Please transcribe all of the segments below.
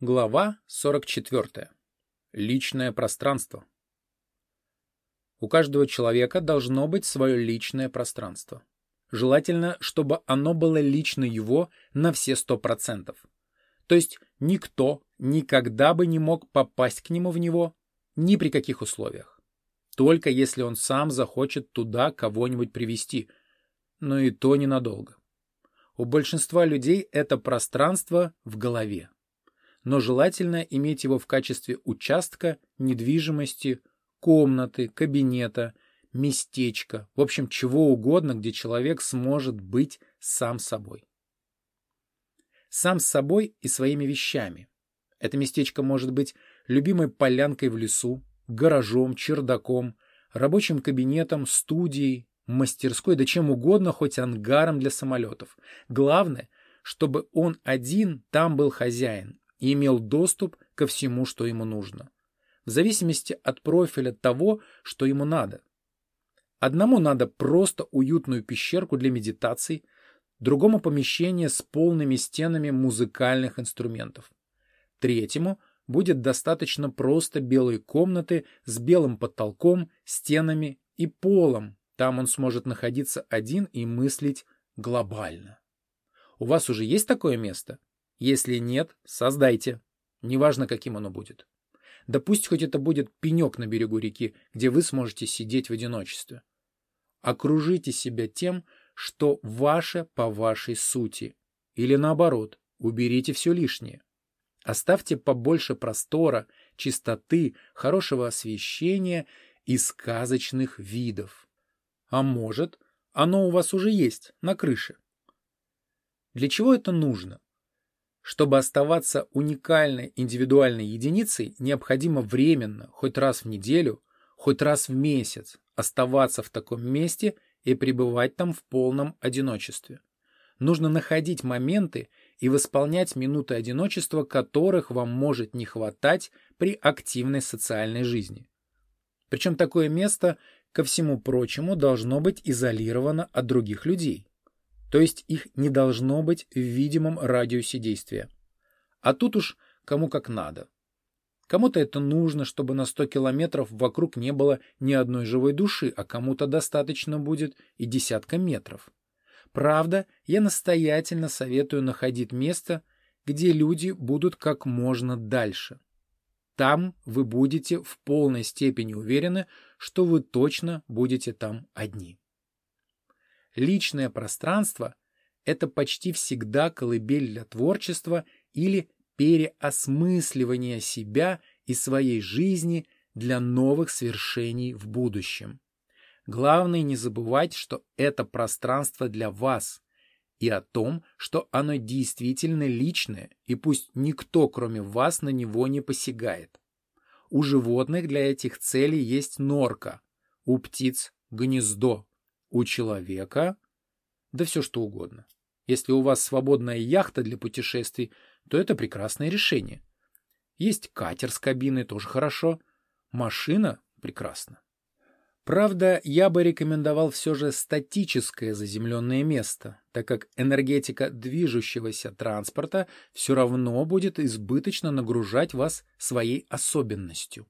Глава 44. Личное пространство. У каждого человека должно быть свое личное пространство. Желательно, чтобы оно было лично его на все сто процентов. То есть никто никогда бы не мог попасть к нему в него ни при каких условиях. Только если он сам захочет туда кого-нибудь привести, но и то ненадолго. У большинства людей это пространство в голове но желательно иметь его в качестве участка, недвижимости, комнаты, кабинета, местечка, в общем, чего угодно, где человек сможет быть сам собой. Сам с собой и своими вещами. Это местечко может быть любимой полянкой в лесу, гаражом, чердаком, рабочим кабинетом, студией, мастерской, да чем угодно, хоть ангаром для самолетов. Главное, чтобы он один там был хозяин, и имел доступ ко всему, что ему нужно, в зависимости от профиля того, что ему надо. Одному надо просто уютную пещерку для медитаций, другому помещение с полными стенами музыкальных инструментов. Третьему будет достаточно просто белой комнаты с белым потолком, стенами и полом. Там он сможет находиться один и мыслить глобально. У вас уже есть такое место? Если нет, создайте. Неважно, каким оно будет. Да пусть хоть это будет пенек на берегу реки, где вы сможете сидеть в одиночестве. Окружите себя тем, что ваше по вашей сути. Или наоборот, уберите все лишнее. Оставьте побольше простора, чистоты, хорошего освещения и сказочных видов. А может, оно у вас уже есть на крыше. Для чего это нужно? Чтобы оставаться уникальной индивидуальной единицей, необходимо временно, хоть раз в неделю, хоть раз в месяц, оставаться в таком месте и пребывать там в полном одиночестве. Нужно находить моменты и восполнять минуты одиночества, которых вам может не хватать при активной социальной жизни. Причем такое место, ко всему прочему, должно быть изолировано от других людей. То есть их не должно быть в видимом радиусе действия. А тут уж кому как надо. Кому-то это нужно, чтобы на 100 километров вокруг не было ни одной живой души, а кому-то достаточно будет и десятка метров. Правда, я настоятельно советую находить место, где люди будут как можно дальше. Там вы будете в полной степени уверены, что вы точно будете там одни. Личное пространство – это почти всегда колыбель для творчества или переосмысливания себя и своей жизни для новых свершений в будущем. Главное не забывать, что это пространство для вас и о том, что оно действительно личное, и пусть никто, кроме вас, на него не посягает. У животных для этих целей есть норка, у птиц – гнездо, у человека да все что угодно. Если у вас свободная яхта для путешествий, то это прекрасное решение. Есть катер с кабиной, тоже хорошо. Машина – прекрасно. Правда, я бы рекомендовал все же статическое заземленное место, так как энергетика движущегося транспорта все равно будет избыточно нагружать вас своей особенностью.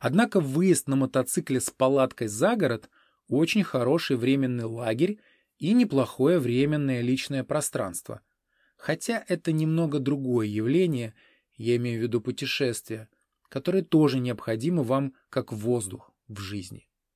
Однако выезд на мотоцикле с палаткой за город – очень хороший временный лагерь и неплохое временное личное пространство. Хотя это немного другое явление, я имею в виду путешествия, которое тоже необходимо вам как воздух в жизни.